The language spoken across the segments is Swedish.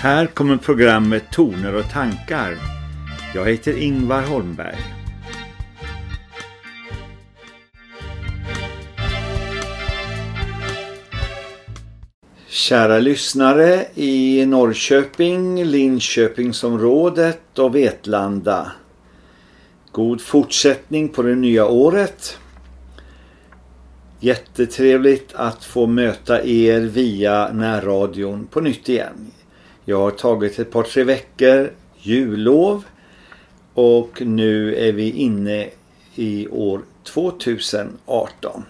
Här kommer programmet Toner och tankar. Jag heter Ingvar Holmberg. Kära lyssnare i Norrköping, Linköpingsområdet och Vetlanda. God fortsättning på det nya året. Jättetrevligt att få möta er via närradion på nytt igen. Jag har tagit ett par tre veckor jullov och nu är vi inne i år 2018.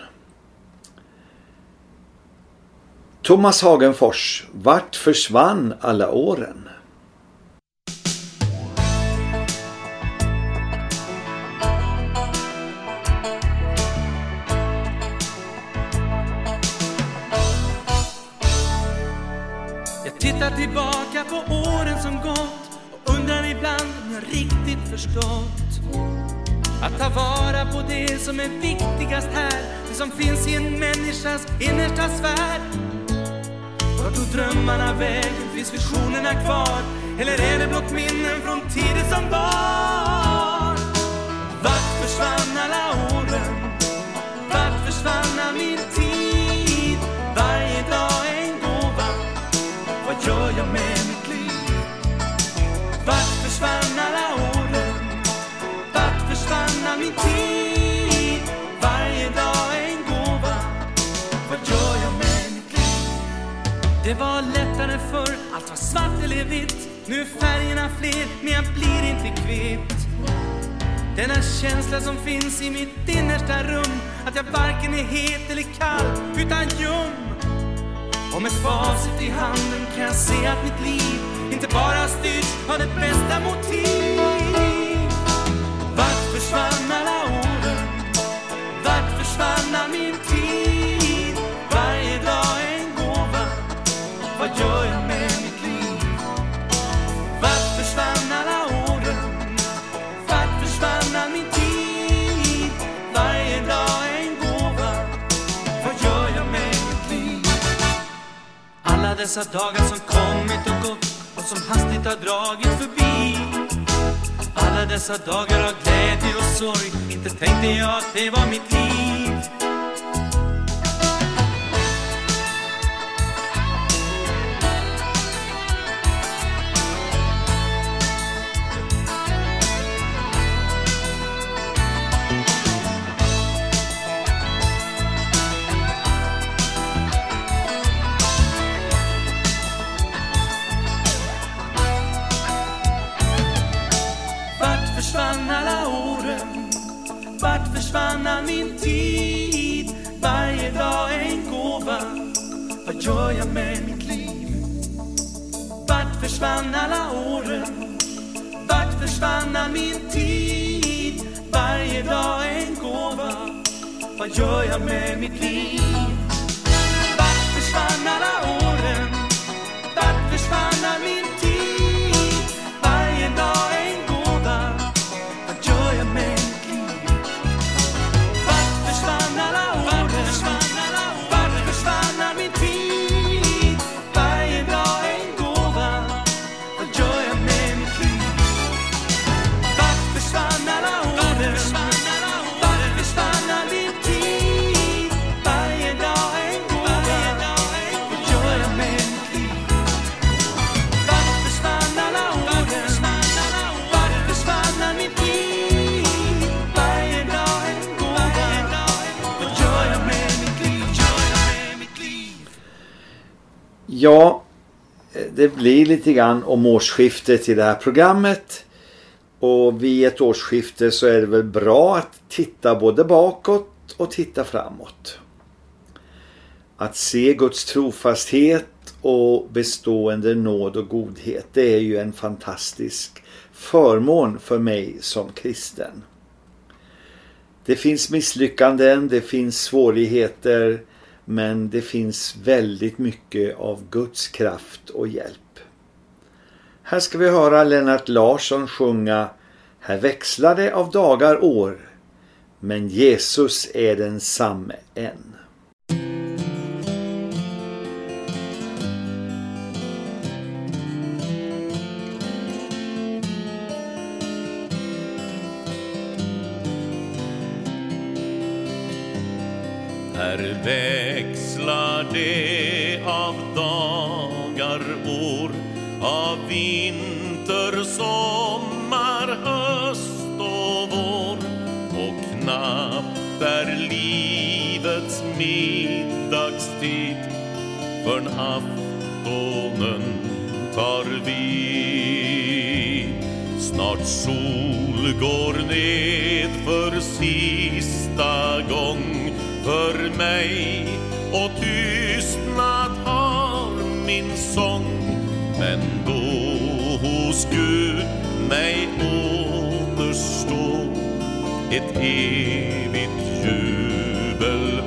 Thomas Hagenfors, vart försvann alla åren? Förstått att ta vara på det som är viktigast här, det som finns i en människas innersta sfär. Vart tog drömmarna vägen? Finns visionerna kvar? Eller är det blott minnen från tider som var? Vart försvann alla åren? Vart försvann all min tid? Varje dag en gåva Vad gör jag med mitt liv? Vart försvann var lättare förr, allt var svart eller vitt. Nu är färgerna fler, men jag blir inte kvitt. Denna känsla som finns i mitt innersta rum. Att jag varken är het eller kall utan ljum. Och med facit i handen kan jag se att mitt liv Inte bara styrs av det bästa motiv. Vart försvann dessa dagar som kommit och gått och som hastigt har dragit förbi. Alla dessa dagar av glädje och sorg Inte tänkte jag att det var mitt liv. Försvann all min tid? Varje dag en gåva Vad gör jag med mitt liv? Ja, det blir lite grann om årsskiftet i det här programmet. Och vid ett årsskifte så är det väl bra att titta både bakåt och titta framåt. Att se Guds trofasthet och bestående nåd och godhet det är ju en fantastisk förmån för mig som kristen. Det finns misslyckanden, det finns svårigheter men det finns väldigt mycket av Guds kraft och hjälp. Här ska vi höra Lennart Larsson sjunga Här växlar det av dagar år men Jesus är densamme än. Här växlar det av dagar, år, av vinter, sommar, höst och vår. Och knappt är livets middagstid förr'n aftonen tar vid. Snart sol går ned för sista gången för mig och tystnad har min sång. Men då hos Gud mig återstår ett evigt jubelår.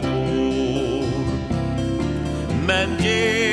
Men Jesus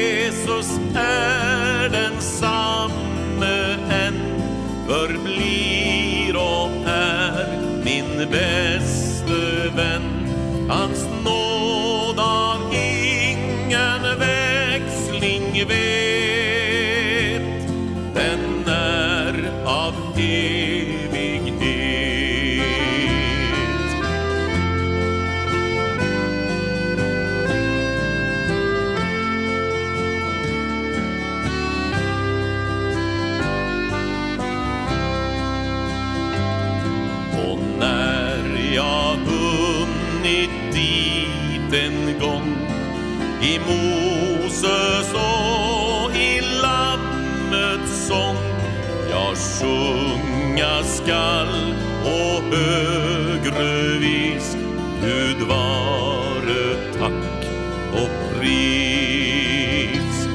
skall och högre vis Gud vare tack och pris.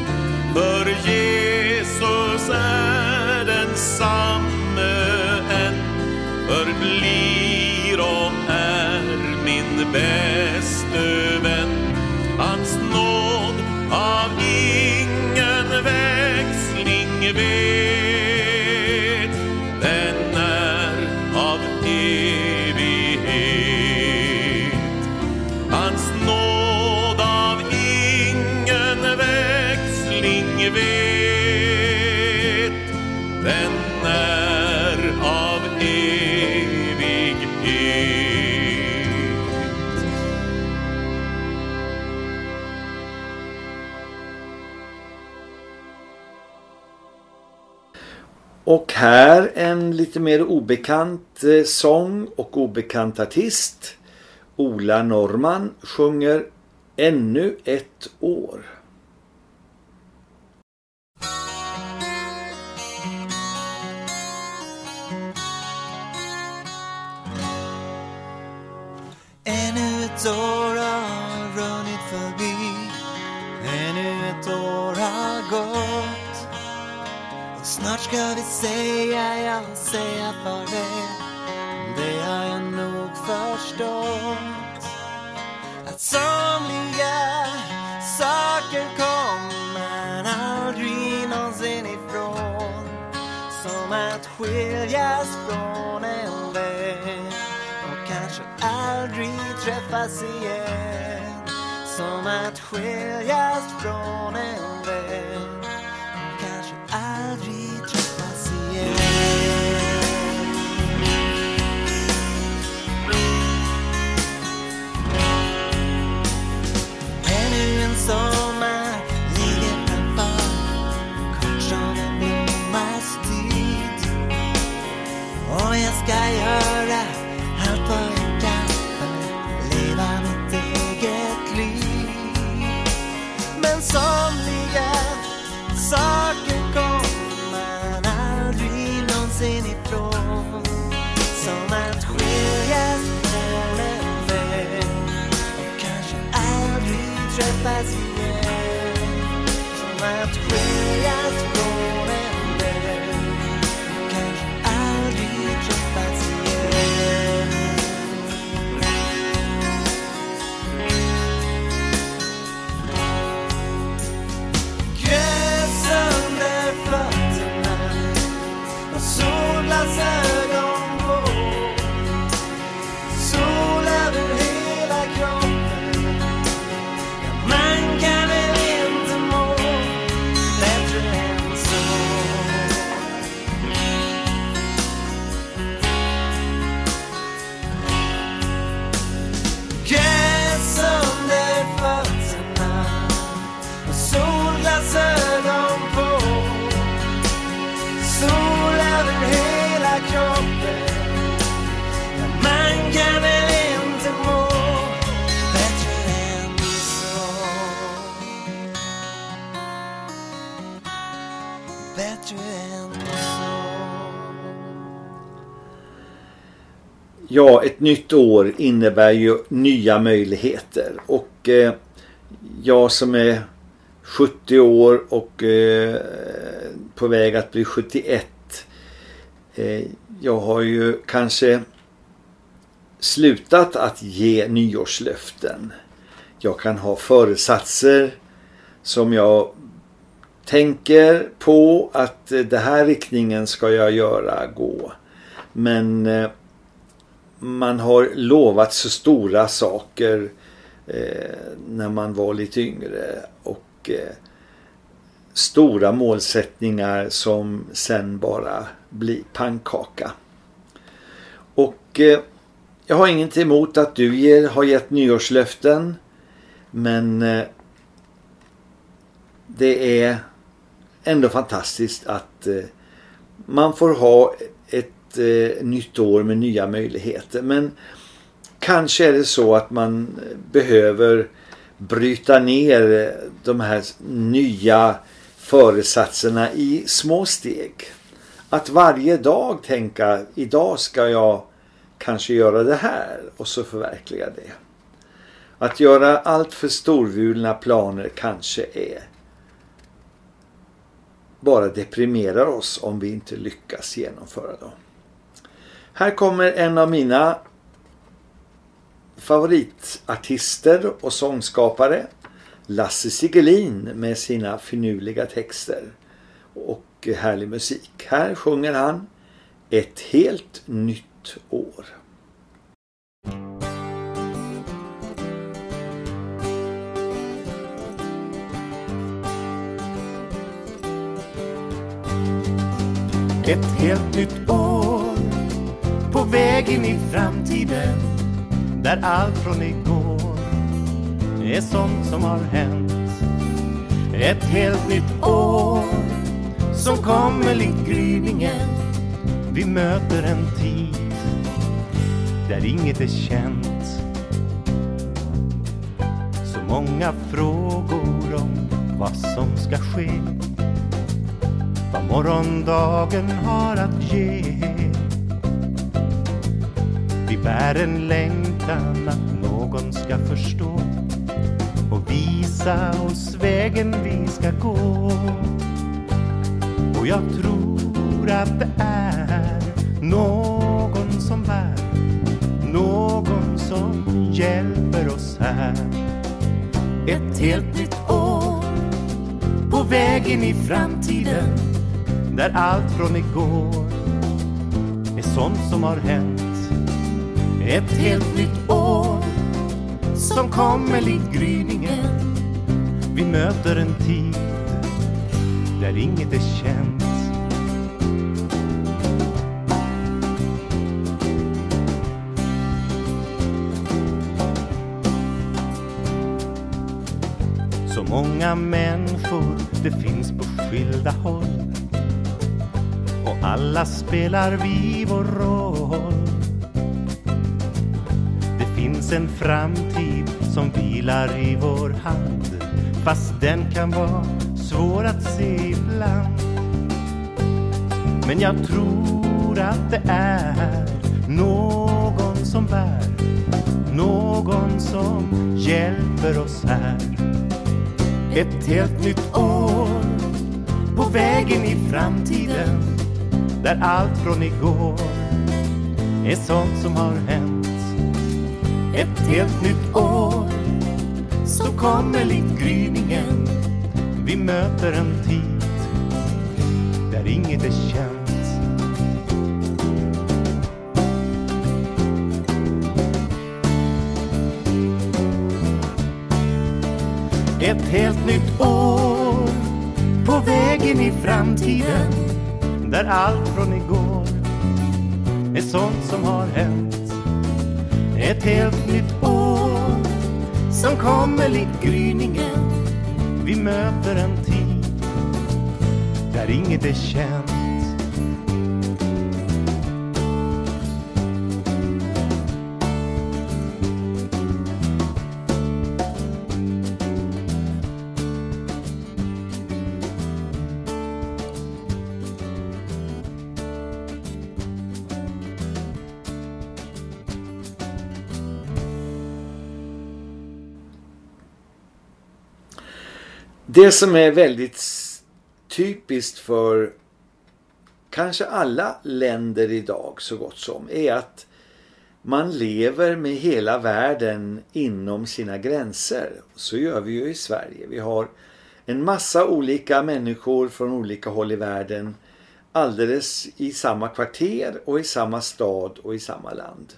För Jesus är densamme än förblir och är min vän här en lite mer obekant eh, sång och obekant artist. Ola Norman sjunger Ännu ett år. Ännu ett år snart ska vi säga ja, säga farväl. Det har jag nog förstått. Att somliga saker kommer man aldrig någonsin ifrån. Som att skiljas från en vän och kanske aldrig träffas igen. Som att skiljas från en vän. Ska göra. Allt vad jag kan för att leva mitt eget liv. Men somliga saker kommer man aldrig någonsin ifrån. Som att skiljas från en vän och kanske aldrig träffas igen. Som att skiljas Ja, ett nytt år innebär ju nya möjligheter och eh, jag som är 70 år och eh, på väg att bli 71 eh, jag har ju kanske slutat att ge nyårslöften. Jag kan ha föresatser som jag tänker på att eh, det här riktningen ska jag göra gå. Men eh, man har lovat så stora saker eh, när man var lite yngre och eh, stora målsättningar som sen bara blir pannkaka. Och eh, jag har inget emot att du ger, har gett nyårslöften men eh, det är ändå fantastiskt att eh, man får ha ett eh, nytt år med nya möjligheter. Men kanske är det så att man behöver bryta ner de här nya föresatserna i små steg. Att varje dag tänka idag ska jag kanske göra det här och så förverkliga det. Att göra allt för storvulna planer kanske är bara deprimerar oss om vi inte lyckas genomföra dem. Här kommer en av mina favoritartister och sångskapare Lasse Sigelin med sina finurliga texter och härlig musik. Här sjunger han Ett helt nytt år. Ett helt nytt år på väg in i framtiden där allt från igår är sånt som har hänt. Ett helt nytt år som kommer likt gryningen. Vi möter en tid där inget är känt. Så många frågor om vad som ska ske vad morgondagen har att ge. Vi bär en längtan att någon ska förstå och visa oss vägen vi ska gå. Och jag tror att det är någon som bär, någon som hjälper oss här. Ett helt nytt år på väg in i framtiden där allt från igår är sånt som har hänt. Ett helt nytt år som kommer likt gryningen. Vi möter en tid där inget är känt. Så många människor det finns på skilda håll och alla spelar vi vår roll. En framtid som vilar i vår hand fast den kan vara svår att se ibland. Men jag tror att det är någon som bär, någon som hjälper oss här. Ett helt nytt år på vägen i framtiden där allt från igår är sånt som har hänt. Ett helt nytt år som kommer likt gryningen. Vi möter en tid där inget är känt. Ett helt nytt år på vägen i framtiden där allt från igår är sånt som har hänt. Ett helt nytt år som kommer likt gryningen. Vi möter en tid där inget är känt. Det som är väldigt typiskt för kanske alla länder idag så gott som är att man lever med hela världen inom sina gränser. Så gör vi ju i Sverige. Vi har en massa olika människor från olika håll i världen alldeles i samma kvarter och i samma stad och i samma land.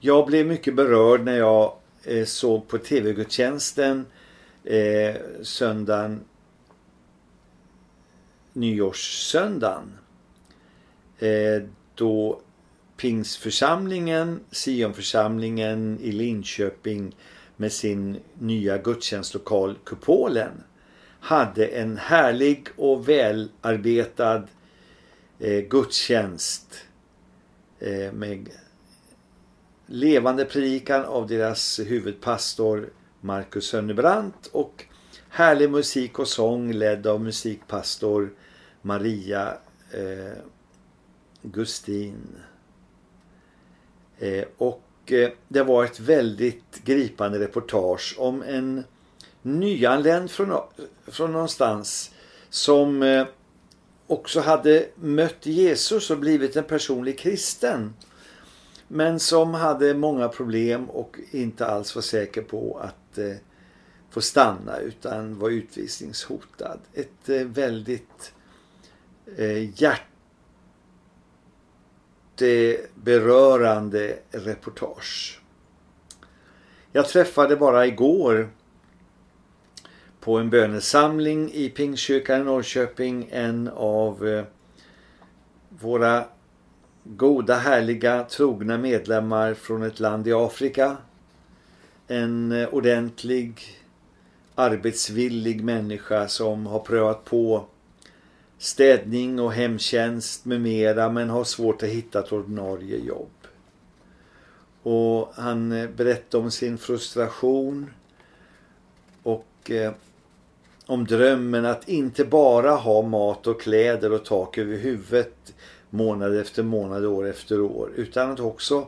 Jag blev mycket berörd när jag eh, såg på tv-gudstjänsten eh, söndagen nyårssöndagen. Eh, då Pingsförsamlingen, Sionförsamlingen i Linköping med sin nya gudstjänstlokal Kupolen hade en härlig och välarbetad eh, gudstjänst eh, med levande predikan av deras huvudpastor Marcus Sönnebrant och härlig musik och sång ledd av musikpastor Maria eh, Gustin. Eh, och eh, det var ett väldigt gripande reportage om en nyanländ från, från någonstans som eh, också hade mött Jesus och blivit en personlig kristen. Men som hade många problem och inte alls var säker på att eh, få stanna utan var utvisningshotad. Ett eh, väldigt eh, hjärteberörande reportage. Jag träffade bara igår på en bönesamling i Pingstkyrkan i Norrköping en av eh, våra goda, härliga, trogna medlemmar från ett land i Afrika. En eh, ordentlig, arbetsvillig människa som har prövat på städning och hemtjänst med mera men har svårt att hitta ett ordinarie jobb. Och han eh, berättade om sin frustration och eh, om drömmen att inte bara ha mat och kläder och tak över huvudet månad efter månad, år efter år. Utan att också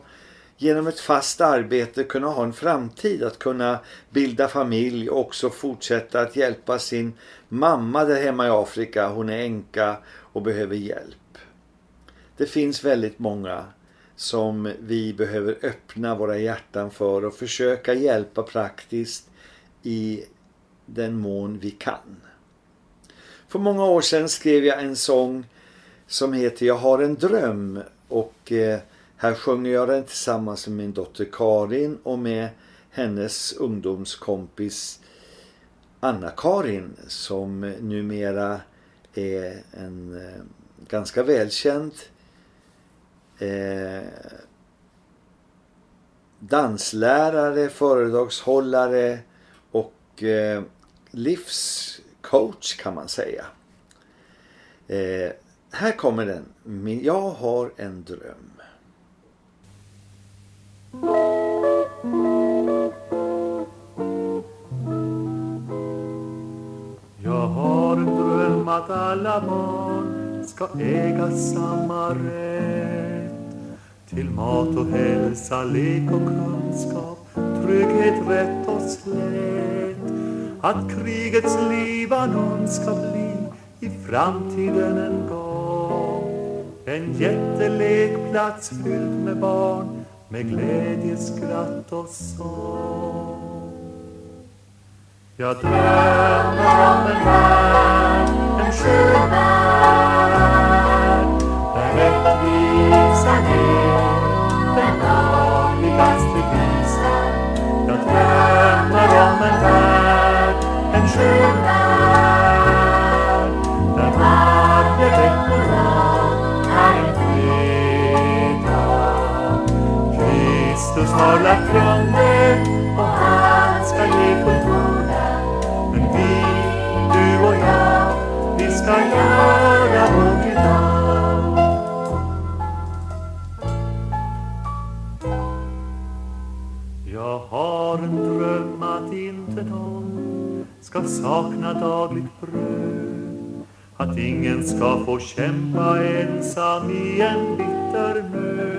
genom ett fast arbete kunna ha en framtid. Att kunna bilda familj och också fortsätta att hjälpa sin mamma där hemma i Afrika. Hon är änka och behöver hjälp. Det finns väldigt många som vi behöver öppna våra hjärtan för och försöka hjälpa praktiskt i den mån vi kan. För många år sedan skrev jag en sång som heter Jag har en dröm och eh, här sjunger jag den tillsammans med min dotter Karin och med hennes ungdomskompis Anna-Karin som numera är en eh, ganska välkänd eh, danslärare, föredragshållare och eh, livscoach kan man säga. Eh, här kommer den. Jag har en dröm. Jag har en dröm att alla barn ska äga samma rätt till mat och hälsa, lek och kunskap, trygghet, rätt och slätt. Att krigets Libanon ska bli i framtiden en en jättelekplats fylld med barn med glädje, skratt och sång. Jag drömmer om en värld, en skön värld där rättvisan är den vanligaste visan. Jag drömmer om en värld, en skön Kristus har lagt grunden och han ska ge fullbordan. Men vi, du och jag, vi ska göra vårt idag. Jag har en dröm att inte någon ska sakna dagligt bröd. Att ingen ska få kämpa ensam i en bitter nöd.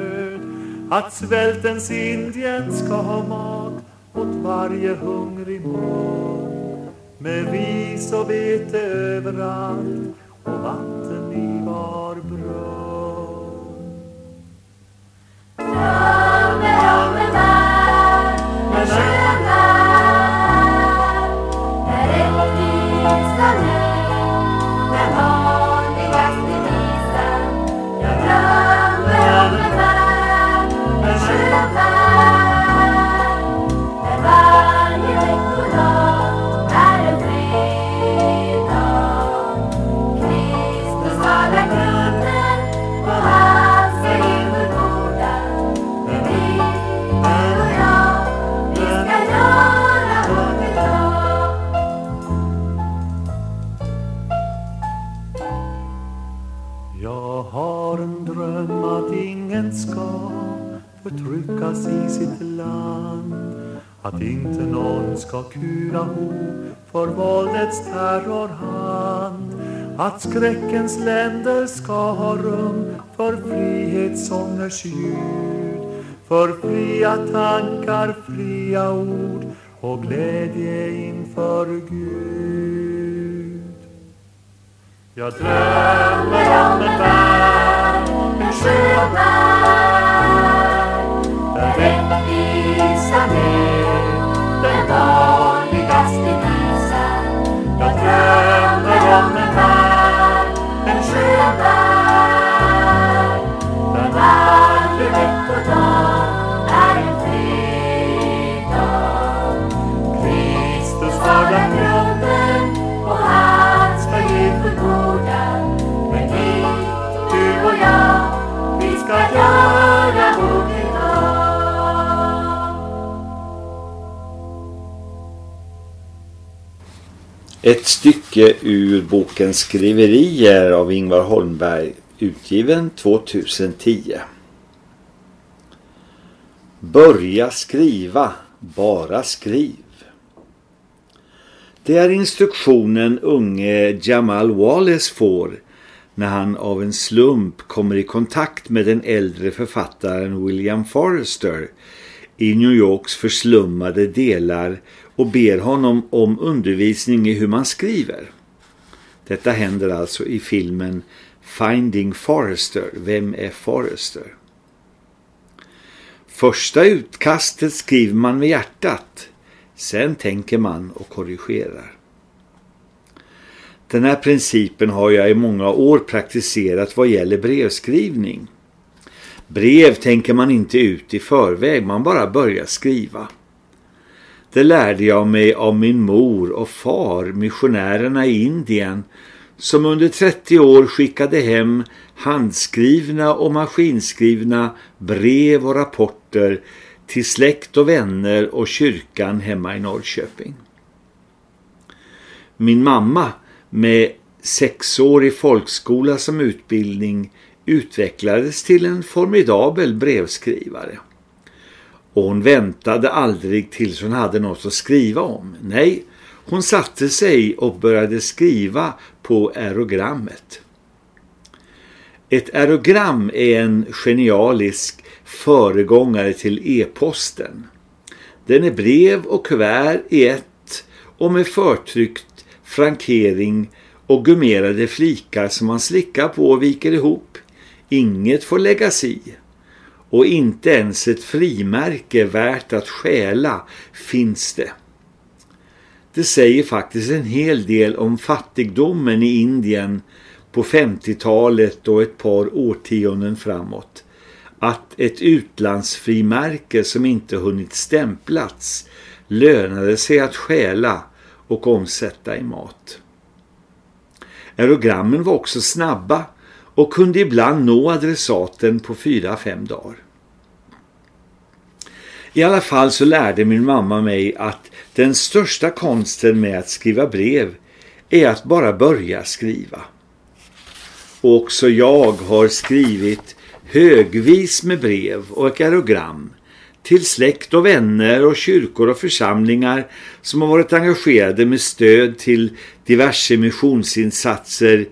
Att svältens Indien ska ha mat åt varje hungrig mun. med ris och vete överallt och vatten i var brunn. Amen, amen. Förtryckas i sitt land. Att inte någon ska kura ho för våldets terrorhand Att skräckens länder ska ha rum för frihetssångers ljud För fria tankar, fria ord och glädje inför Gud. Jag drömmer om en värld, en skön värld visa är den vanligaste visan. Jag drömmer om Ett stycke ur boken Skriverier av Ingvar Holmberg utgiven 2010. Börja skriva, bara skriv. Det är instruktionen unge Jamal Wallace får när han av en slump kommer i kontakt med den äldre författaren William Forrester i New Yorks förslummade delar och ber honom om undervisning i hur man skriver. Detta händer alltså i filmen Finding Forrester. Vem är Forrester? Första utkastet skriver man med hjärtat. Sen tänker man och korrigerar. Den här principen har jag i många år praktiserat vad gäller brevskrivning. Brev tänker man inte ut i förväg, man bara börjar skriva. Det lärde jag mig av min mor och far, missionärerna i Indien, som under 30 år skickade hem handskrivna och maskinskrivna brev och rapporter till släkt och vänner och kyrkan hemma i Norrköping. Min mamma med sexårig folkskola som utbildning utvecklades till en formidabel brevskrivare. Och hon väntade aldrig tills hon hade något att skriva om. Nej, hon satte sig och började skriva på aerogrammet. Ett aerogram är en genialisk föregångare till e-posten. Den är brev och kuvert i ett och med förtryckt frankering och gummerade flikar som man slickar på och viker ihop. Inget får läggas i. Och inte ens ett frimärke värt att stjäla finns det. Det säger faktiskt en hel del om fattigdomen i Indien på 50-talet och ett par årtionden framåt. Att ett utlandsfrimärke som inte hunnit stämplats lönade sig att stjäla och omsätta i mat. Aerogrammen var också snabba och kunde ibland nå adressaten på 4-5 dagar. I alla fall så lärde min mamma mig att den största konsten med att skriva brev är att bara börja skriva. Och också jag har skrivit högvis med brev och aerogram till släkt och vänner och kyrkor och församlingar som har varit engagerade med stöd till diverse missionsinsatser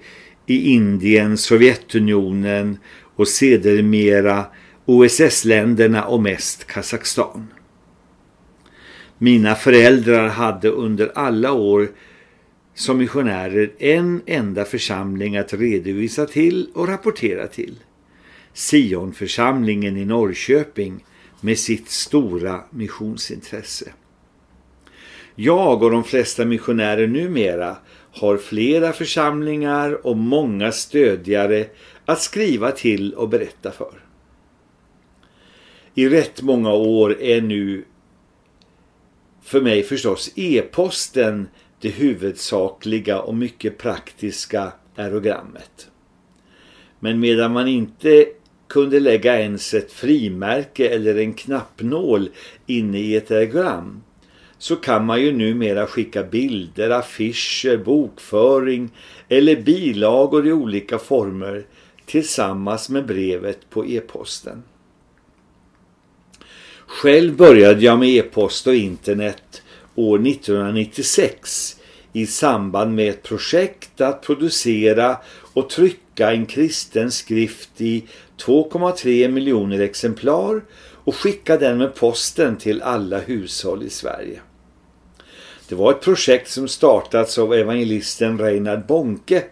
i Indien, Sovjetunionen och sedermera OSS-länderna och mest Kazakstan. Mina föräldrar hade under alla år som missionärer en enda församling att redovisa till och rapportera till. Sionförsamlingen i Norrköping med sitt stora missionsintresse. Jag och de flesta missionärer numera har flera församlingar och många stödjare att skriva till och berätta för. I rätt många år är nu för mig förstås e-posten det huvudsakliga och mycket praktiska aerogrammet. Men medan man inte kunde lägga ens ett frimärke eller en knappnål inne i ett aerogram så kan man ju numera skicka bilder, affischer, bokföring eller bilagor i olika former tillsammans med brevet på e-posten. Själv började jag med e-post och internet år 1996 i samband med ett projekt att producera och trycka en kristen skrift i 2,3 miljoner exemplar och skicka den med posten till alla hushåll i Sverige. Det var ett projekt som startats av evangelisten Reinhard Bonke,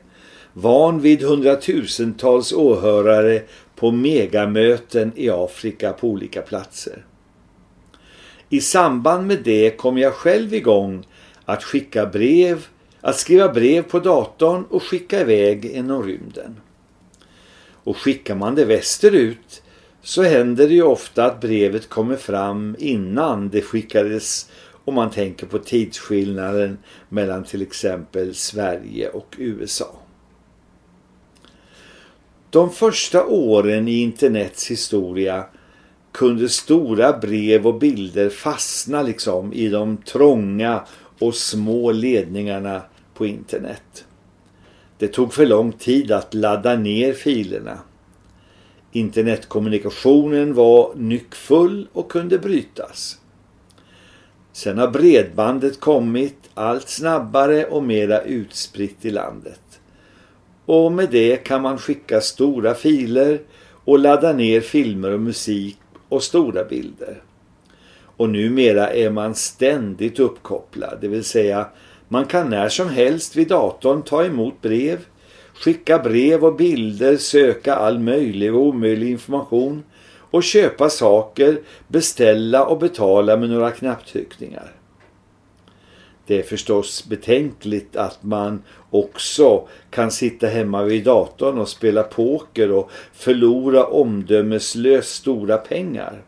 van vid hundratusentals åhörare på megamöten i Afrika på olika platser. I samband med det kom jag själv igång att skicka brev, att skriva brev på datorn och skicka iväg inom rymden. Och skickar man det västerut så händer det ju ofta att brevet kommer fram innan det skickades om man tänker på tidsskillnaden mellan till exempel Sverige och USA. De första åren i internets historia kunde stora brev och bilder fastna liksom i de trånga och små ledningarna på internet. Det tog för lång tid att ladda ner filerna. Internetkommunikationen var nyckfull och kunde brytas. Sen har bredbandet kommit allt snabbare och mera utspritt i landet. Och med det kan man skicka stora filer och ladda ner filmer och musik och stora bilder. Och numera är man ständigt uppkopplad, det vill säga man kan när som helst vid datorn ta emot brev, skicka brev och bilder, söka all möjlig och omöjlig information och köpa saker, beställa och betala med några knapptryckningar. Det är förstås betänkligt att man också kan sitta hemma vid datorn och spela poker och förlora omdömeslöst stora pengar.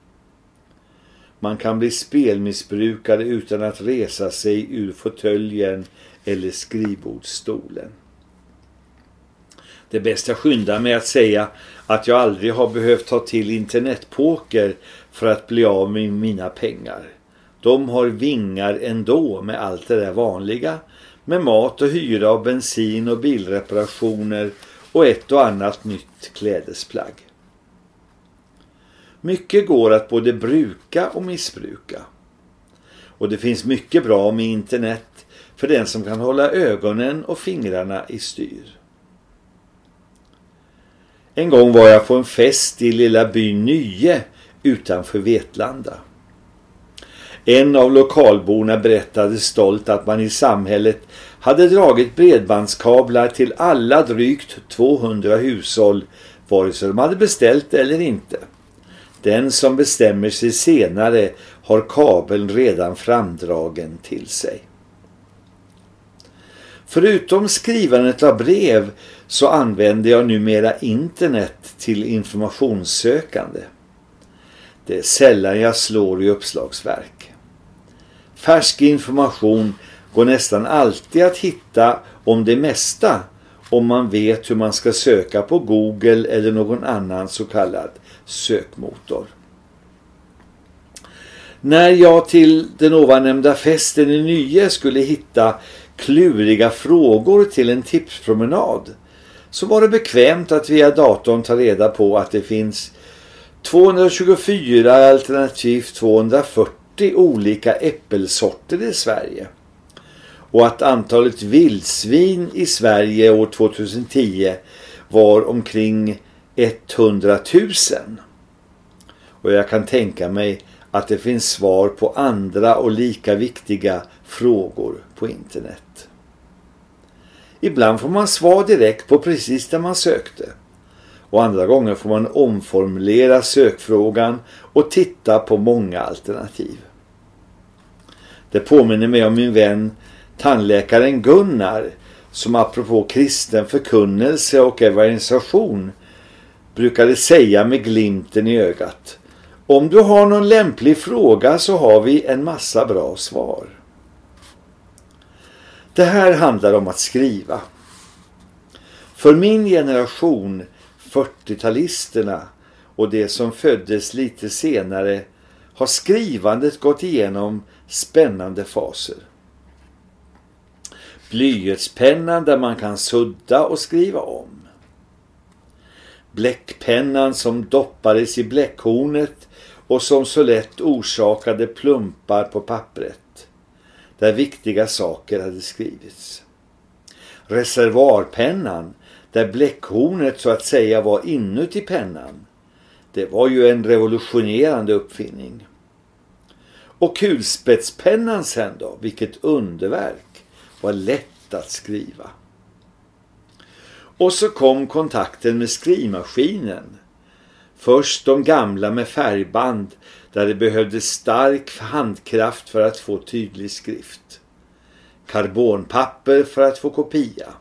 Man kan bli spelmissbrukare utan att resa sig ur fåtöljen eller skrivbordsstolen. Det bästa jag skyndar mig att säga att jag aldrig har behövt ta till internetpoker för att bli av med mina pengar. De har vingar ändå med allt det där vanliga. Med mat och hyra och bensin och bilreparationer och ett och annat nytt klädesplagg. Mycket går att både bruka och missbruka. Och det finns mycket bra med internet för den som kan hålla ögonen och fingrarna i styr. En gång var jag på en fest i lilla byn Nye utanför Vetlanda. En av lokalborna berättade stolt att man i samhället hade dragit bredbandskablar till alla drygt 200 hushåll vare sig de hade beställt eller inte. Den som bestämmer sig senare har kabeln redan framdragen till sig. Förutom skrivandet av brev så använder jag numera internet till informationssökande. Det är sällan jag slår i uppslagsverk. Färsk information går nästan alltid att hitta om det mesta om man vet hur man ska söka på Google eller någon annan så kallad sökmotor. När jag till den ovannämnda festen i Nye skulle hitta kluriga frågor till en tipspromenad så var det bekvämt att via datorn ta reda på att det finns 224 alternativt 240 olika äppelsorter i Sverige. Och att antalet vildsvin i Sverige år 2010 var omkring 100 000. Och jag kan tänka mig att det finns svar på andra och lika viktiga frågor på internet. Ibland får man svar direkt på precis det man sökte. Och andra gånger får man omformulera sökfrågan och titta på många alternativ. Det påminner mig om min vän tandläkaren Gunnar som apropå kristen förkunnelse och evangelisation brukade säga med glimten i ögat. Om du har någon lämplig fråga så har vi en massa bra svar. Det här handlar om att skriva. För min generation, 40-talisterna och det som föddes lite senare har skrivandet gått igenom spännande faser. Blyertspennan där man kan sudda och skriva om. Bläckpennan som doppades i bläckhornet och som så lätt orsakade plumpar på pappret där viktiga saker hade skrivits. Reservarpennan där bläckhornet så att säga var inuti pennan. Det var ju en revolutionerande uppfinning. Och kulspetspennan sen då, vilket underverk, var lätt att skriva. Och så kom kontakten med skrivmaskinen. Först de gamla med färgband där det behövdes stark handkraft för att få tydlig skrift. Karbonpapper för att få kopia.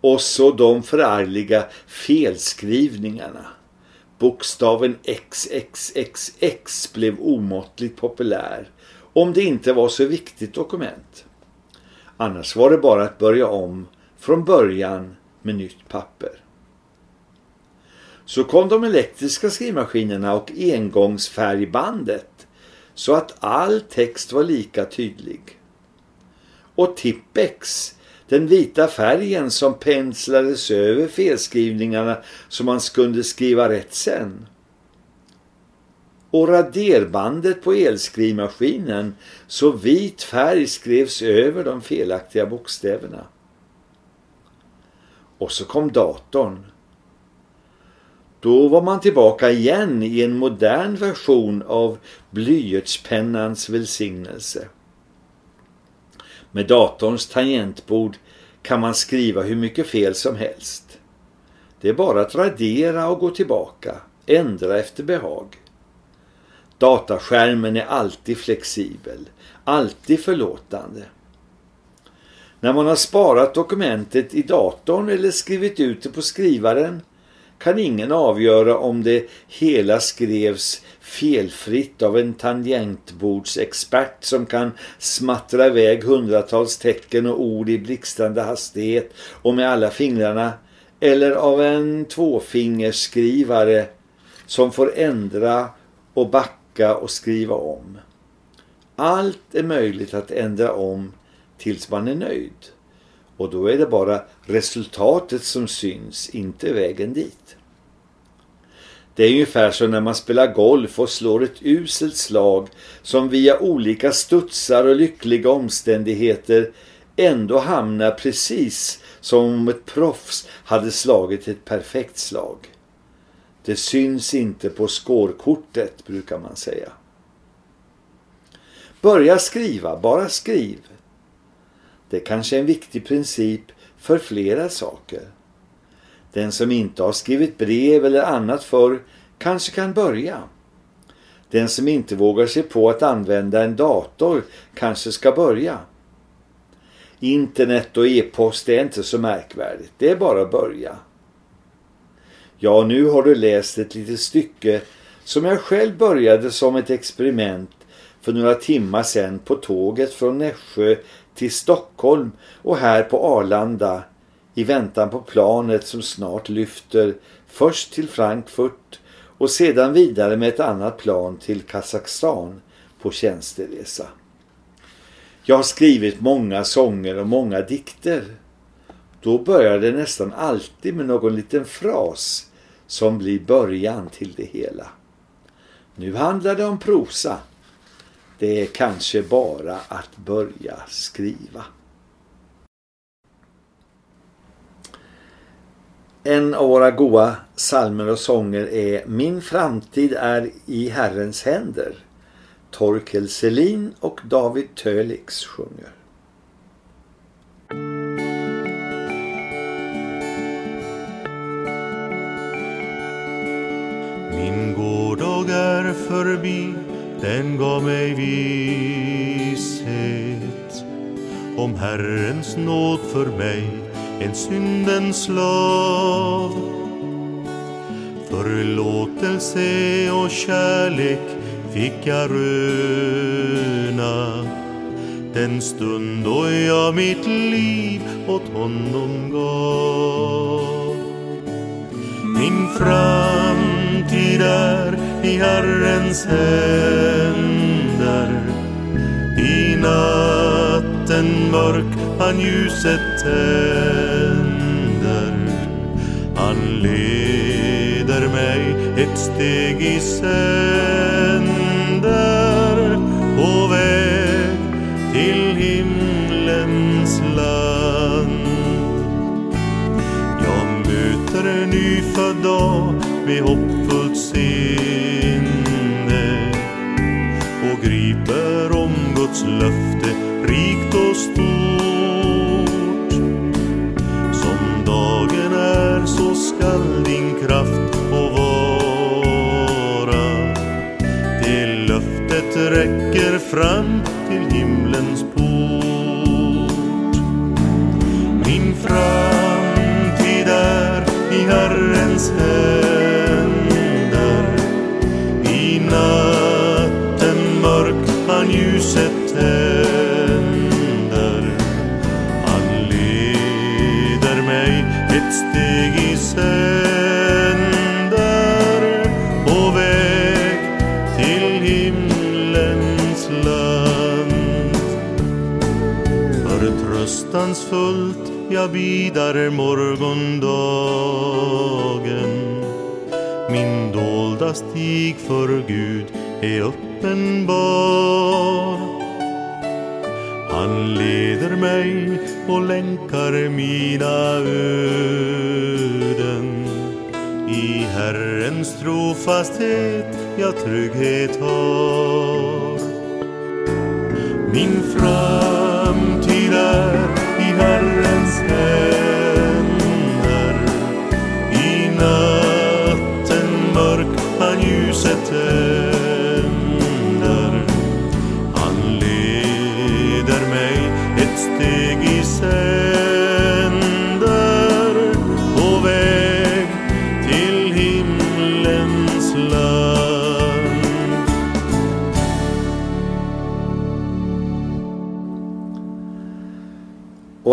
Och så de förargliga felskrivningarna. Bokstaven XXXX blev omåttligt populär om det inte var så viktigt dokument. Annars var det bara att börja om från början med nytt papper. Så kom de elektriska skrivmaskinerna och engångsfärgbandet så att all text var lika tydlig. Och Tippex, den vita färgen som penslades över felskrivningarna så man kunde skriva rätt sen. Och raderbandet på elskrivmaskinen så vit färg skrevs över de felaktiga bokstäverna. Och så kom datorn. Då var man tillbaka igen i en modern version av blyertspennans välsignelse. Med datorns tangentbord kan man skriva hur mycket fel som helst. Det är bara att radera och gå tillbaka, ändra efter behag. Dataskärmen är alltid flexibel, alltid förlåtande. När man har sparat dokumentet i datorn eller skrivit ut det på skrivaren kan ingen avgöra om det hela skrevs felfritt av en tangentbordsexpert som kan smattra iväg hundratals tecken och ord i blixtrande hastighet och med alla fingrarna eller av en tvåfingerskrivare som får ändra och backa och skriva om. Allt är möjligt att ändra om tills man är nöjd. Och då är det bara resultatet som syns, inte vägen dit. Det är ungefär som när man spelar golf och slår ett uselt slag som via olika studsar och lyckliga omständigheter ändå hamnar precis som om ett proffs hade slagit ett perfekt slag. Det syns inte på skårkortet brukar man säga. Börja skriva, bara skriv. Det är kanske är en viktig princip för flera saker. Den som inte har skrivit brev eller annat för kanske kan börja. Den som inte vågar sig på att använda en dator kanske ska börja. Internet och e-post är inte så märkvärdigt. Det är bara att börja. Ja, nu har du läst ett litet stycke som jag själv började som ett experiment för några timmar sedan på tåget från Nässjö till Stockholm och här på Arlanda i väntan på planet som snart lyfter först till Frankfurt och sedan vidare med ett annat plan till Kazakstan på tjänsteresa. Jag har skrivit många sånger och många dikter. Då börjar det nästan alltid med någon liten fras som blir början till det hela. Nu handlar det om prosa. Det är kanske bara att börja skriva. En av våra goda salmer och sånger är Min framtid är i Herrens händer. Torkel Selin och David Tölix sjunger. Min gårdag är förbi den gav mig visshet om Herrens nåd för mig, en syndens slav. Förlåtelse och kärlek fick jag röna den stund då jag mitt liv åt honom gav. Min framtid är i Herrens händer. I natten mörk han ljuset tänder. Han leder mig ett steg i sänder på väg till himlens land. Jag möter en nyfödd dag med hoppfullt sinne Guds löfte rikt och stort. Som dagen är så skall din kraft få vara. Det löftet räcker fram till himlens port. Min framtid är i Herrens händer. Ljuset tänder. Han leder mig ett steg i sänder på väg till himlens land. Förtröstansfullt jag bidar morgondagen Min dolda stig för Gud är uppenbar Han leder mig och länkar mina öden. I Herrens trofasthet jag trygghet har. Min framtid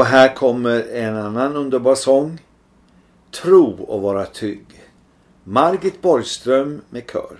här kommer en annan underbar sång. Tro och vara trygg. Margit Borgström med kör.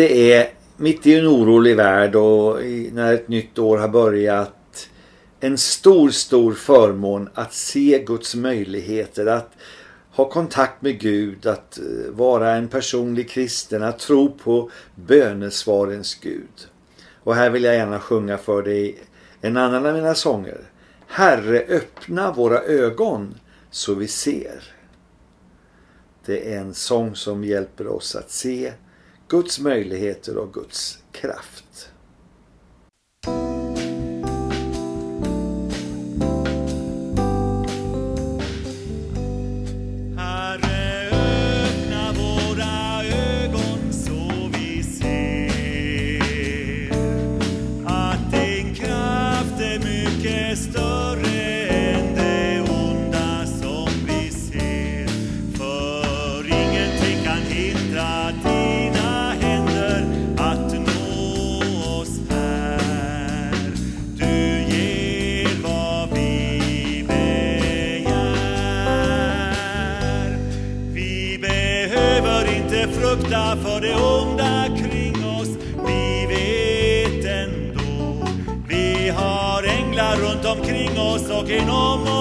det är mitt i en orolig värld och när ett nytt år har börjat en stor, stor förmån att se Guds möjligheter, att ha kontakt med Gud, att eh, vara en personlig kristen, att tro på bönesvarens Gud. Och här vill jag gärna sjunga för dig en annan av mina sånger. Herre, öppna våra ögon så vi ser. Det är en sång som hjälper oss att se Guds möjligheter och Guds kraft. que no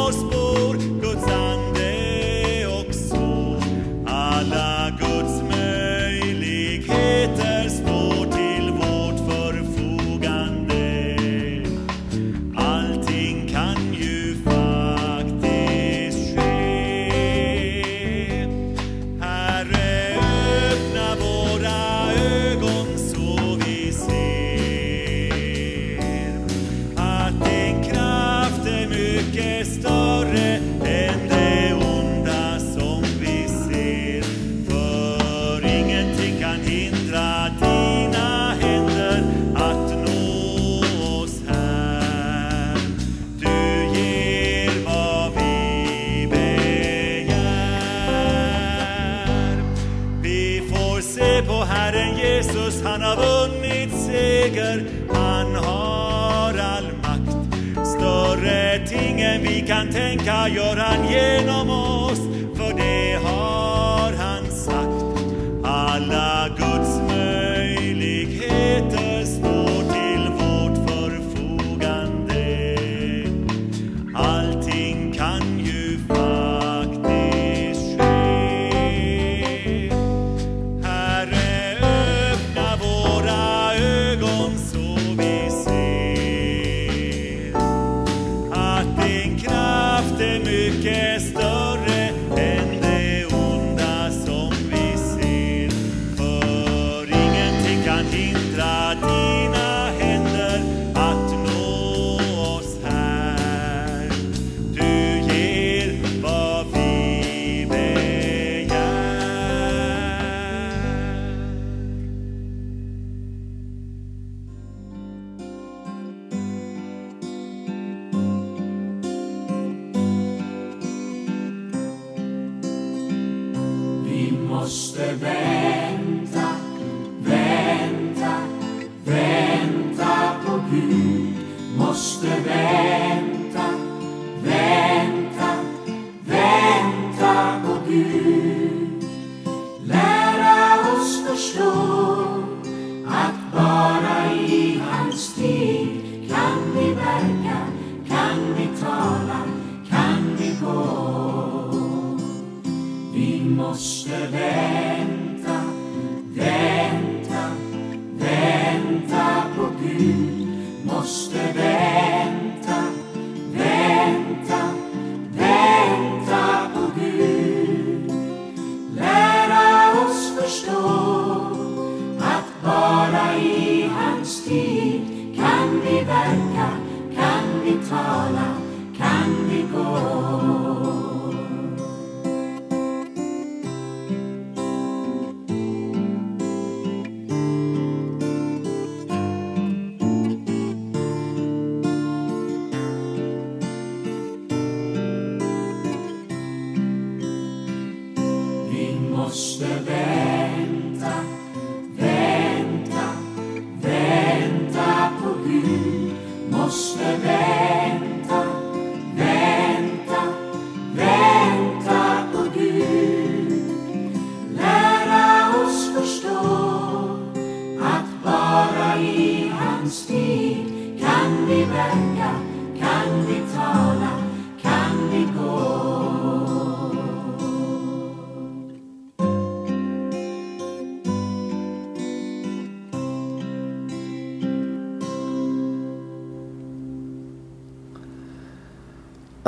Kosztem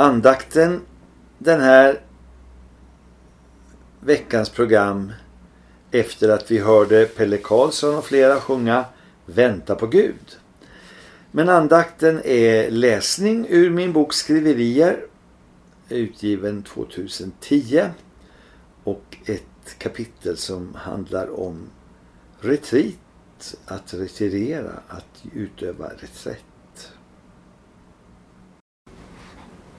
Andakten den här veckans program efter att vi hörde Pelle Karlsson och flera sjunga Vänta på Gud. Men andakten är läsning ur min bok Skriverier utgiven 2010 och ett kapitel som handlar om retreat, att retirera, att utöva reträtt.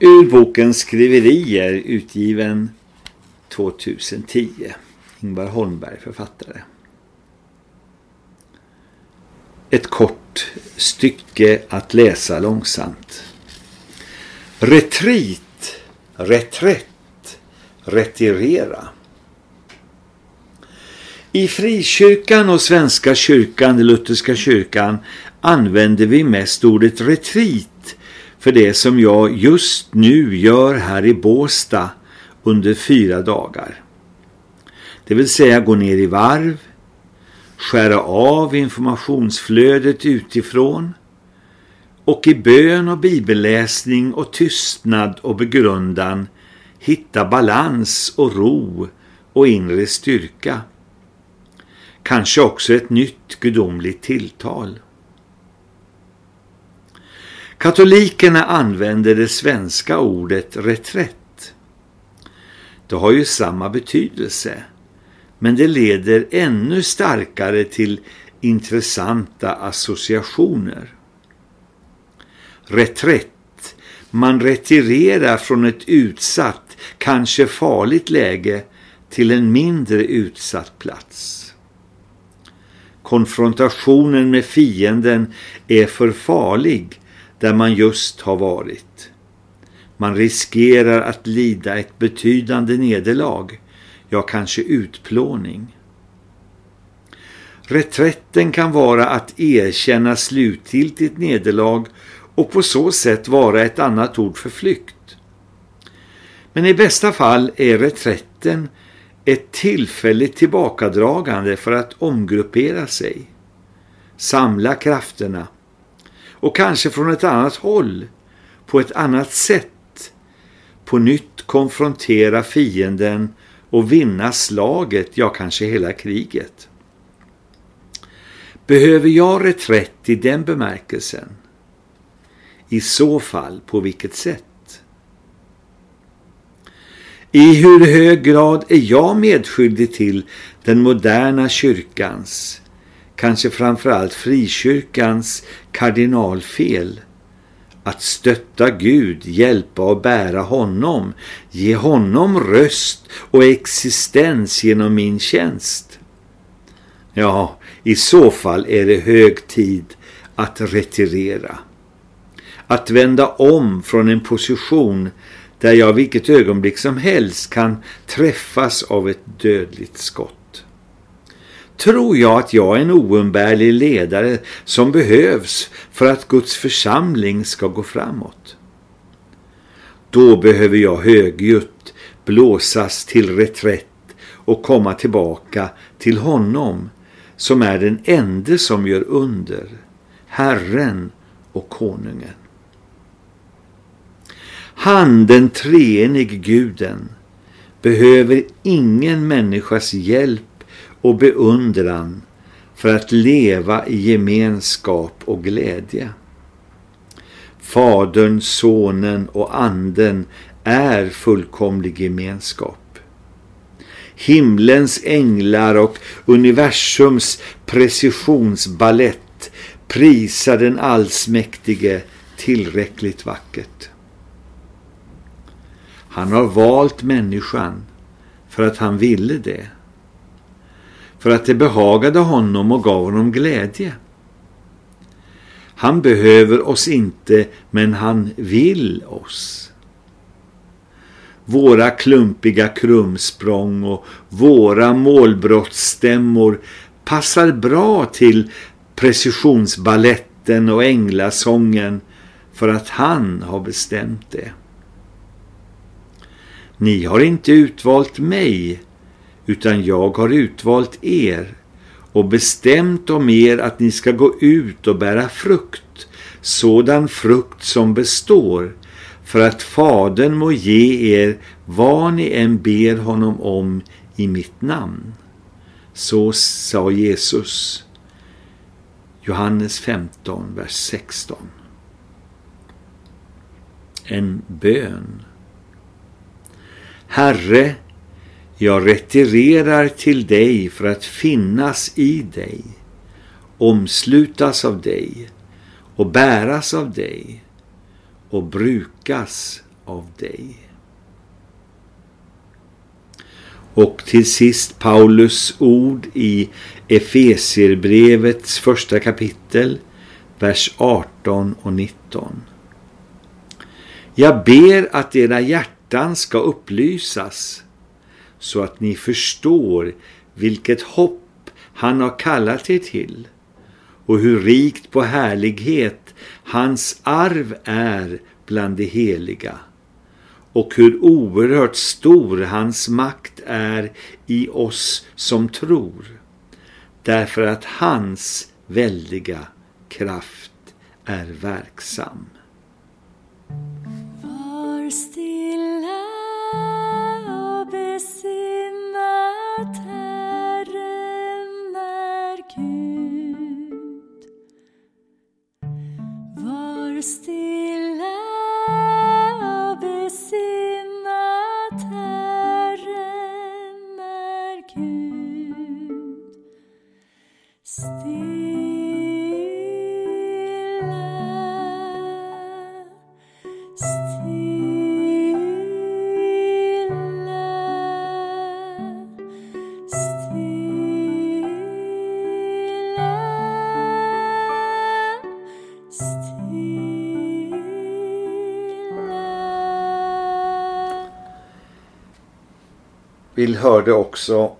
Ur boken Skriverier utgiven 2010. Ingvar Holmberg författare. Ett kort stycke att läsa långsamt. Retreat, reträtt, retirera. I frikyrkan och svenska kyrkan, den lutherska kyrkan, använder vi mest ordet retreat för det som jag just nu gör här i Båsta under fyra dagar. Det vill säga gå ner i varv, skära av informationsflödet utifrån och i bön och bibelläsning och tystnad och begrundan hitta balans och ro och inre styrka. Kanske också ett nytt gudomligt tilltal. Katolikerna använder det svenska ordet reträtt. Det har ju samma betydelse men det leder ännu starkare till intressanta associationer. Reträtt. Man retirerar från ett utsatt, kanske farligt läge till en mindre utsatt plats. Konfrontationen med fienden är för farlig där man just har varit. Man riskerar att lida ett betydande nederlag ja kanske utplåning. Reträtten kan vara att erkänna slutgiltigt nederlag och på så sätt vara ett annat ord för flykt. Men i bästa fall är reträtten ett tillfälligt tillbakadragande för att omgruppera sig, samla krafterna och kanske från ett annat håll, på ett annat sätt, på nytt konfrontera fienden och vinna slaget, ja kanske hela kriget. Behöver jag reträtt i den bemärkelsen? I så fall på vilket sätt? I hur hög grad är jag medskyldig till den moderna kyrkans, kanske framförallt frikyrkans kardinalfel att stötta Gud, hjälpa och bära honom, ge honom röst och existens genom min tjänst. Ja, i så fall är det hög tid att retirera. Att vända om från en position där jag vilket ögonblick som helst kan träffas av ett dödligt skott tror jag att jag är en oumbärlig ledare som behövs för att Guds församling ska gå framåt. Då behöver jag högljutt blåsas till reträtt och komma tillbaka till honom som är den ende som gör under, Herren och konungen. Han, den treenig guden, behöver ingen människas hjälp och beundran för att leva i gemenskap och glädje. Fadern, sonen och anden är fullkomlig gemenskap. Himlens änglar och universums precisionsballett prisar den allsmäktige tillräckligt vackert. Han har valt människan för att han ville det för att det behagade honom och gav honom glädje. Han behöver oss inte, men han vill oss. Våra klumpiga krumsprång och våra målbrottsstämmor passar bra till precisionsballetten och änglasången för att han har bestämt det. Ni har inte utvalt mig utan jag har utvalt er och bestämt om er att ni ska gå ut och bära frukt, sådan frukt som består, för att Fadern må ge er vad ni än ber honom om i mitt namn. Så sa Jesus. Johannes 15, vers 16. En bön. Herre, jag retirerar till dig för att finnas i dig, omslutas av dig och bäras av dig och brukas av dig. Och till sist Paulus ord i Efesierbrevets första kapitel, vers 18 och 19. Jag ber att era hjärtan ska upplysas så att ni förstår vilket hopp han har kallat er till och hur rikt på härlighet hans arv är bland de heliga och hur oerhört stor hans makt är i oss som tror därför att hans väldiga kraft är verksam. Var stilla och besinna Vi hörde också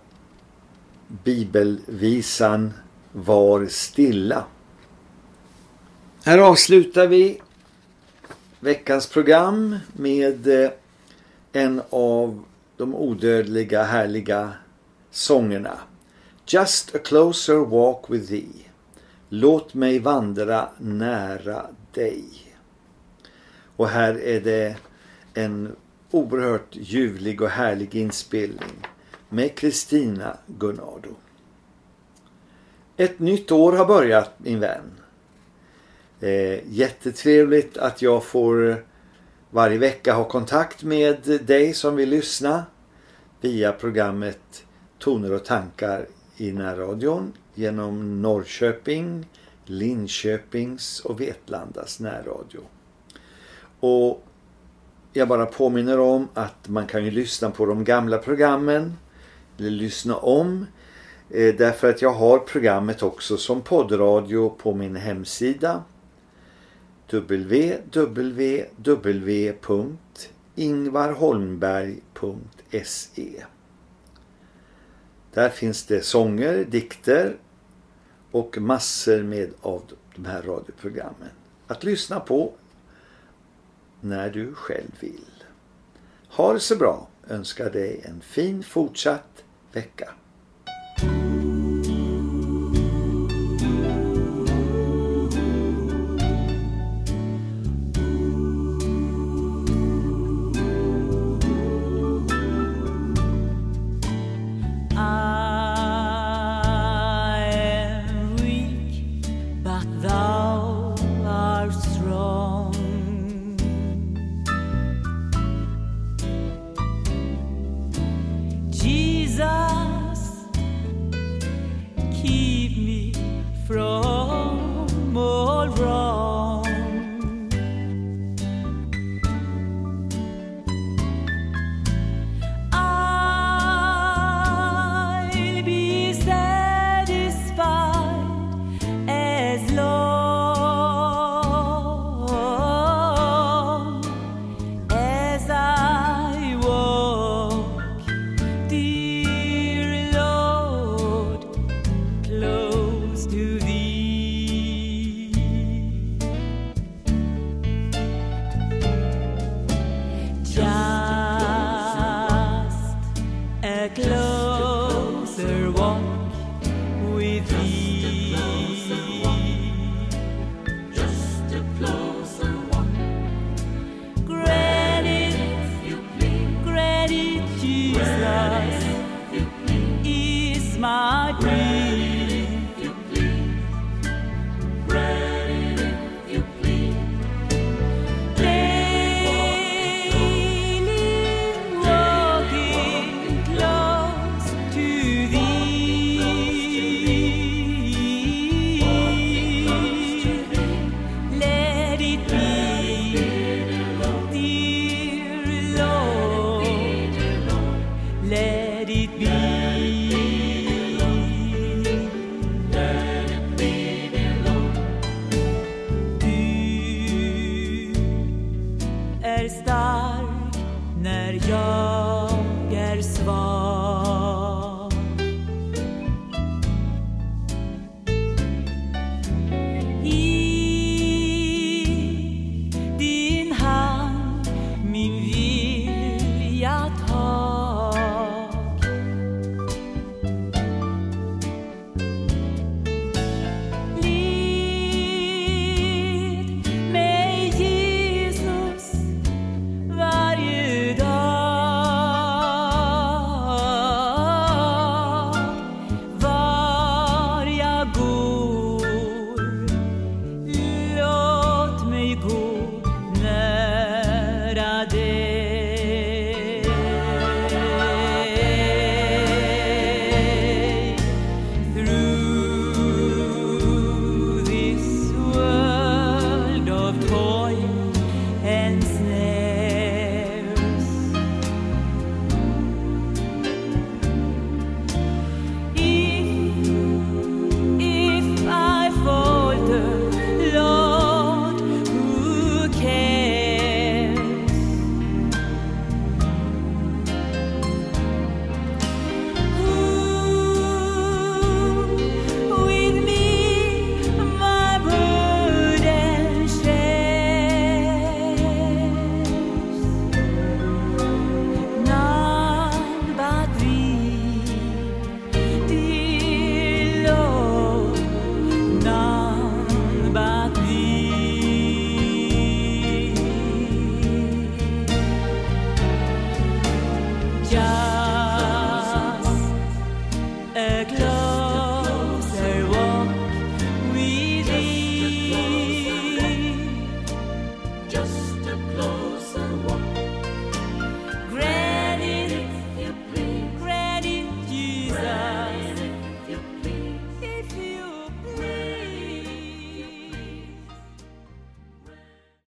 bibelvisan Var stilla. Här avslutar vi veckans program med eh, en av de odödliga härliga sångerna. Just a closer walk with thee. Låt mig vandra nära dig. Och här är det en oerhört ljuvlig och härlig inspelning med Kristina Gunnardo. Ett nytt år har börjat min vän. Eh, jättetrevligt att jag får eh, varje vecka ha kontakt med dig som vill lyssna via programmet Toner och tankar i närradion genom Norrköping, Linköpings och Vetlandas närradio. Och jag bara påminner om att man kan ju lyssna på de gamla programmen eller lyssna om eh, därför att jag har programmet också som poddradio på min hemsida www.ingvarholmberg.se Där finns det sånger, dikter och massor med av de här radioprogrammen att lyssna på när du själv vill. Ha det så bra. Önskar dig en fin fortsatt vecka.